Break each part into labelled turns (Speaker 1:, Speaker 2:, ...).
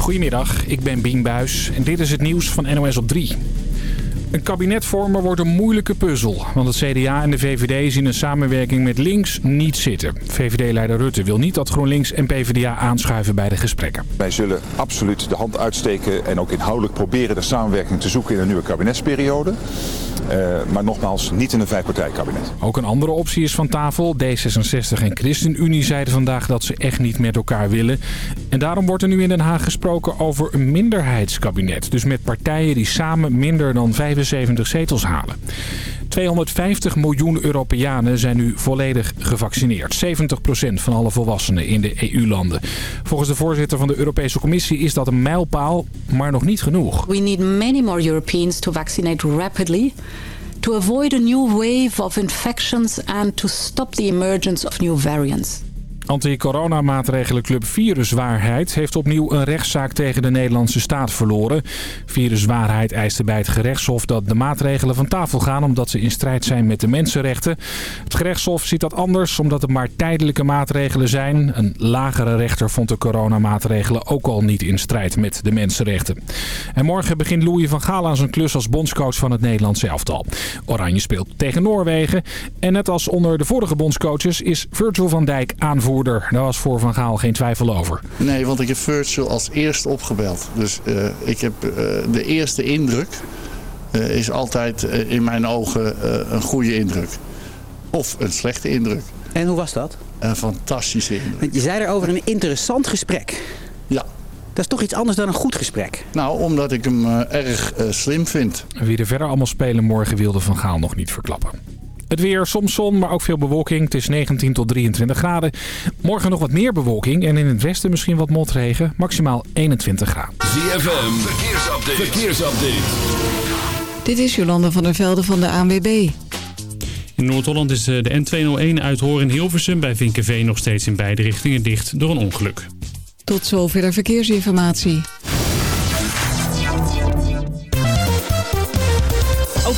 Speaker 1: Goedemiddag, ik ben Bien Buis en dit is het nieuws van NOS op 3. Een kabinet vormen wordt een moeilijke puzzel. Want het CDA en de VVD zien een samenwerking met links niet zitten. VVD-leider Rutte wil niet dat GroenLinks en PvdA aanschuiven bij de gesprekken.
Speaker 2: Wij zullen absoluut de hand uitsteken en ook inhoudelijk proberen de samenwerking te zoeken in een nieuwe kabinetsperiode. Uh, maar nogmaals, niet in een vijfpartijkabinet.
Speaker 1: Ook een andere optie is van tafel. D66 en ChristenUnie zeiden vandaag dat ze echt niet met elkaar willen. En daarom wordt er nu in Den Haag gesproken over een minderheidskabinet. Dus met partijen die samen minder dan 75 zetels halen. 250 miljoen Europeanen zijn nu volledig gevaccineerd. 70% van alle volwassenen in de EU-landen. Volgens de voorzitter van de Europese Commissie is dat een mijlpaal, maar nog niet genoeg.
Speaker 3: We need many more Europeans to vaccinate rapidly to avoid a new wave of infections and to stop the emergence of new variants.
Speaker 1: Anti-coronamaatregelenclub Viruswaarheid heeft opnieuw een rechtszaak tegen de Nederlandse staat verloren. Viruswaarheid eiste bij het gerechtshof dat de maatregelen van tafel gaan omdat ze in strijd zijn met de mensenrechten. Het gerechtshof ziet dat anders omdat het maar tijdelijke maatregelen zijn. Een lagere rechter vond de coronamaatregelen ook al niet in strijd met de mensenrechten. En morgen begint Louis van Gaal aan zijn klus als bondscoach van het Nederlandse elftal. Oranje speelt tegen Noorwegen. En net als onder de vorige bondscoaches is Virgil van Dijk aanvoerder daar was voor Van Gaal geen twijfel over.
Speaker 4: Nee, want ik heb Virgil als eerste opgebeld. Dus uh, ik heb uh, de eerste indruk uh, is altijd in mijn ogen een goede indruk. Of een slechte indruk.
Speaker 5: En hoe was dat?
Speaker 4: Een fantastische indruk.
Speaker 5: Je zei erover een interessant gesprek.
Speaker 4: Ja.
Speaker 5: Dat is toch iets anders dan een goed gesprek?
Speaker 4: Nou, omdat ik hem erg slim vind.
Speaker 1: Wie er verder allemaal spelen morgen wilde Van Gaal nog niet verklappen. Het weer, soms zon, maar ook veel bewolking. Het is 19 tot 23 graden. Morgen nog wat meer bewolking en in het westen misschien wat motregen. Maximaal 21 graden.
Speaker 6: ZFM, verkeersupdate. verkeersupdate.
Speaker 7: Dit is Jolanda van der Velde van de ANWB.
Speaker 8: In Noord-Holland is de N201 uit Horen-Hilversum bij Vinkenveen nog steeds in beide richtingen dicht door een ongeluk.
Speaker 7: Tot zover de verkeersinformatie.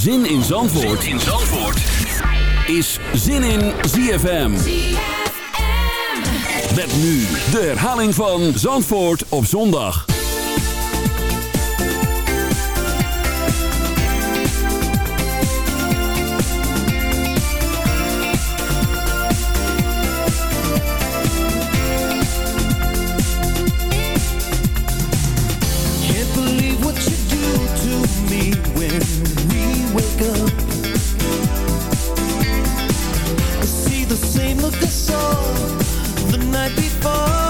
Speaker 6: Zin in Zandvoort, zin in Zandvoort. is Zin in ZFM. Met nu de herhaling van Zandvoort op zondag.
Speaker 9: soul the night before.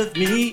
Speaker 9: of me.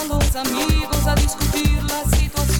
Speaker 10: Estaban los amigos a discutir la situación.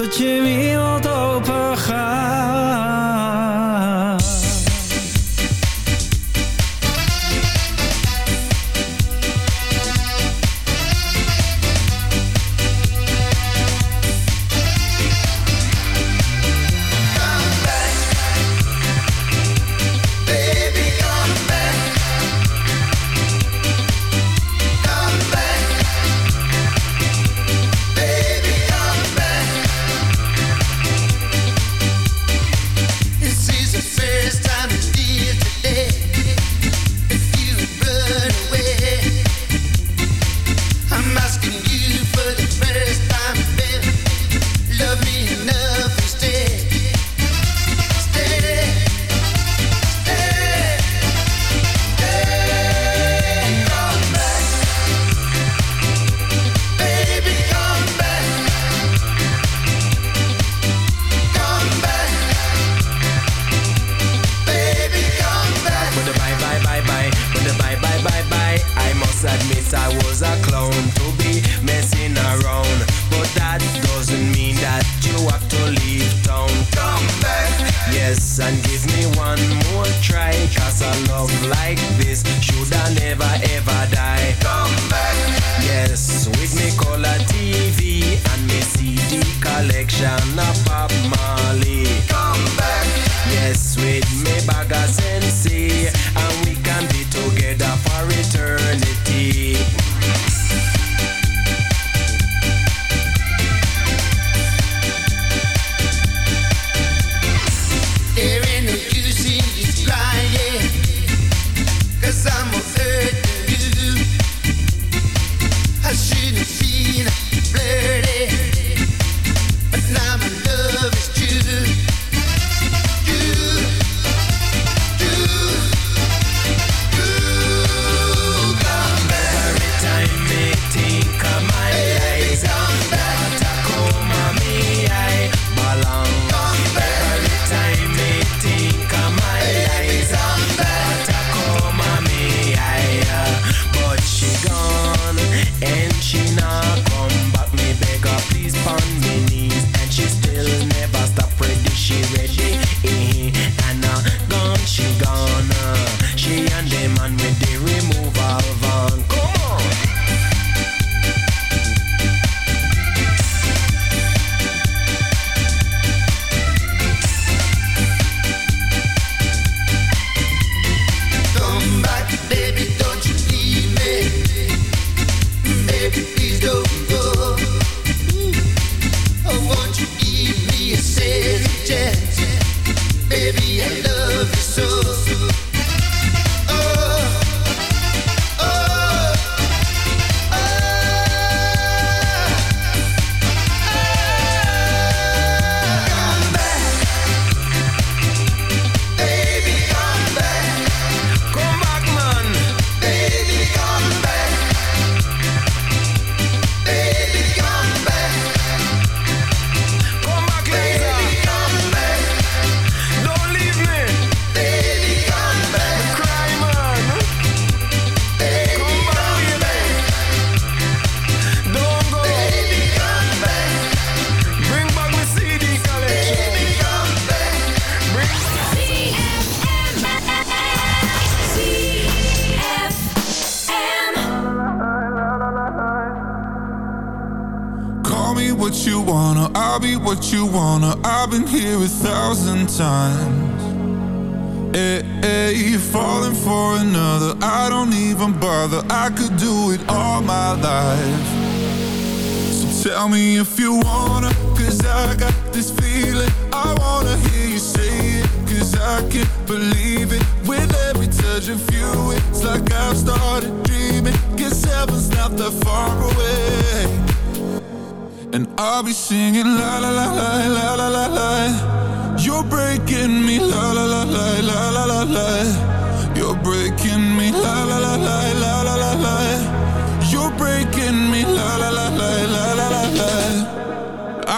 Speaker 11: dat je
Speaker 12: wie wat over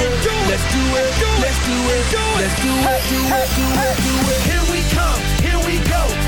Speaker 9: it, let's
Speaker 13: do it,
Speaker 9: let's do it, let's do it, do it, do it, do it. Here we come, here we go.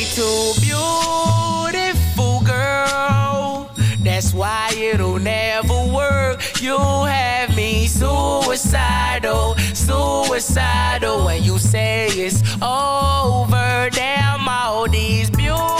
Speaker 14: way too beautiful, girl. That's why it'll never work. You have me
Speaker 15: suicidal, suicidal. When you say it's over, damn all these beautiful.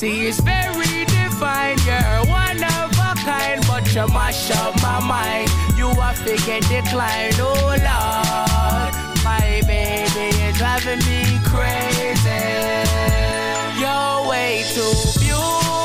Speaker 15: See, it's very defined. You're one of a kind, but you mash up my mind. You are figure decline, oh Lord. My baby is driving me crazy. You're way too beautiful,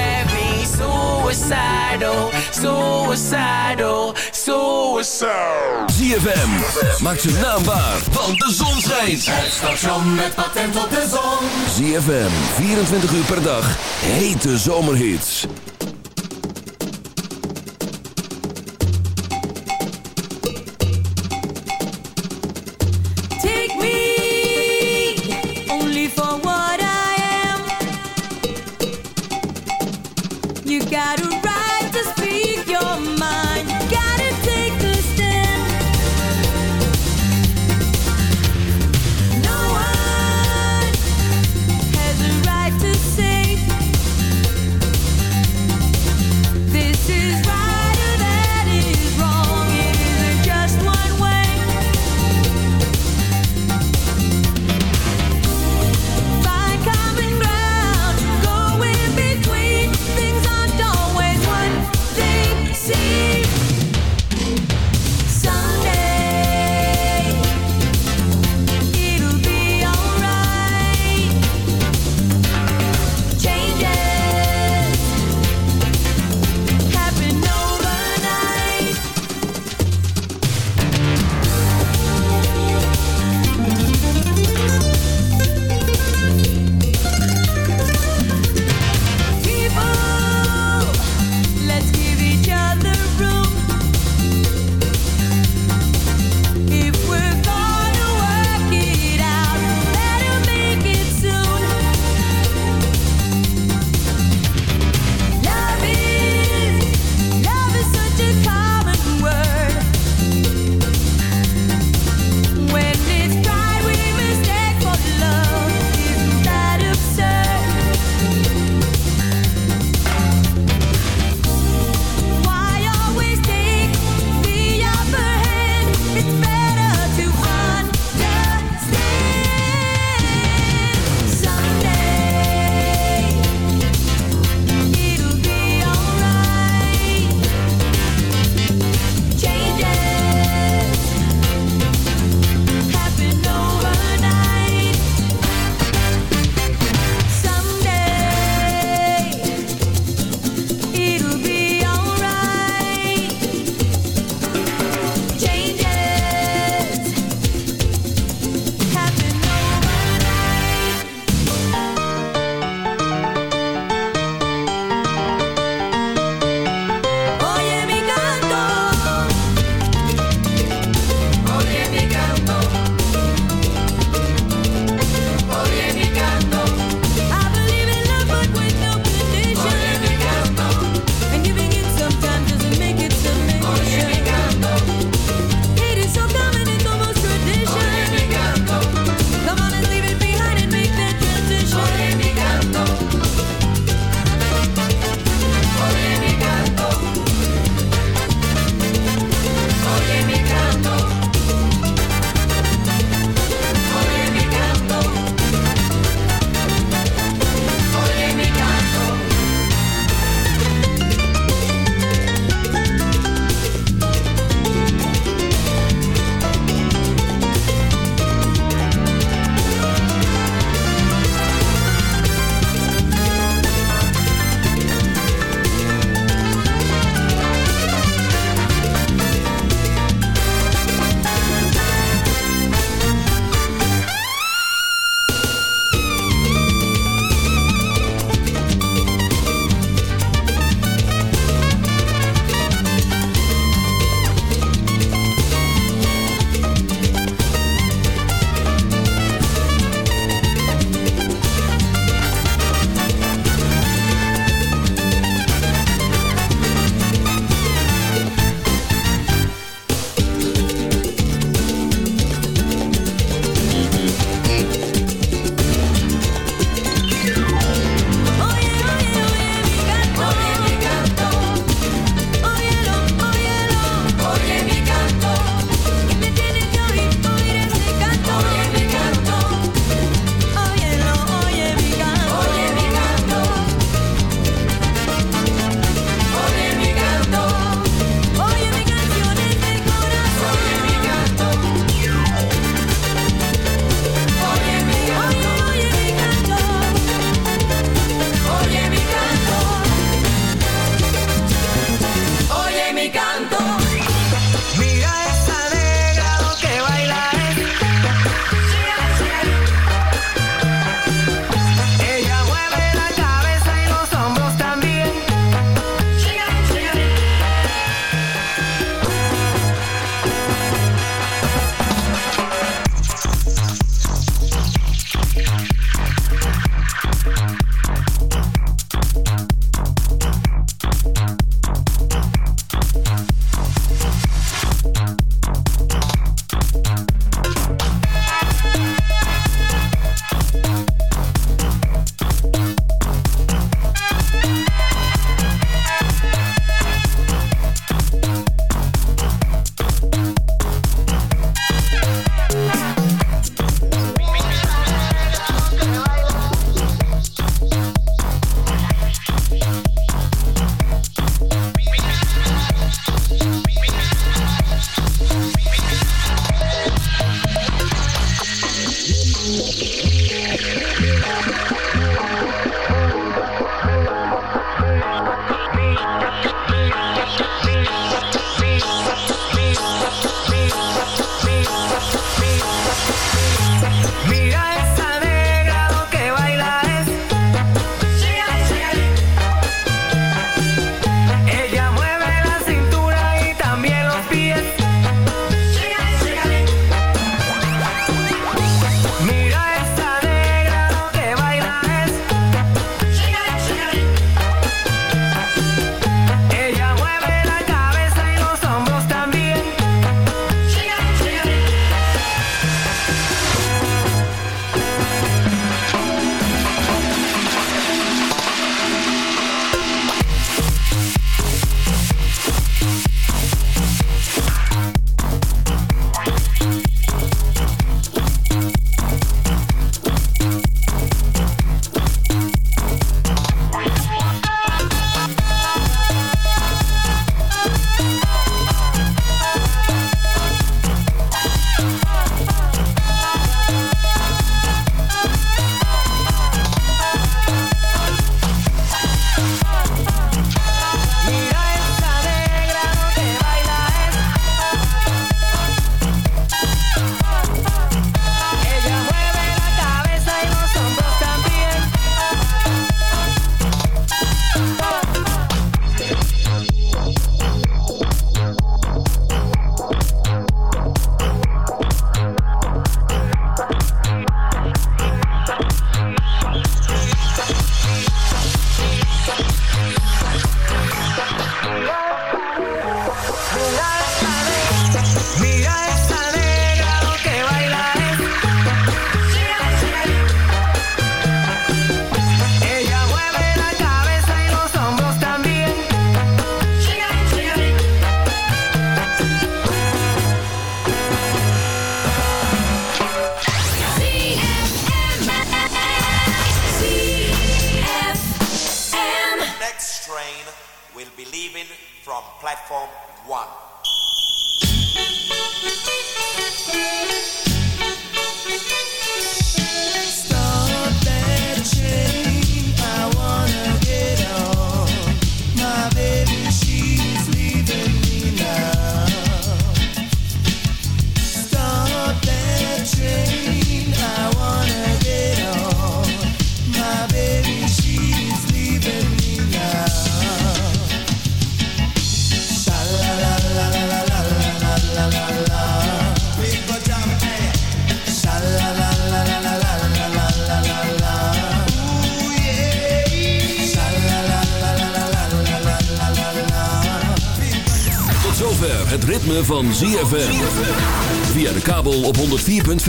Speaker 15: suicidal, suicidal, suicidal.
Speaker 6: ZFM, maak zijn naam waar, want de zon schijnt.
Speaker 11: Het station met patent op de zon.
Speaker 6: ZFM, 24 uur per dag, hete zomerhits.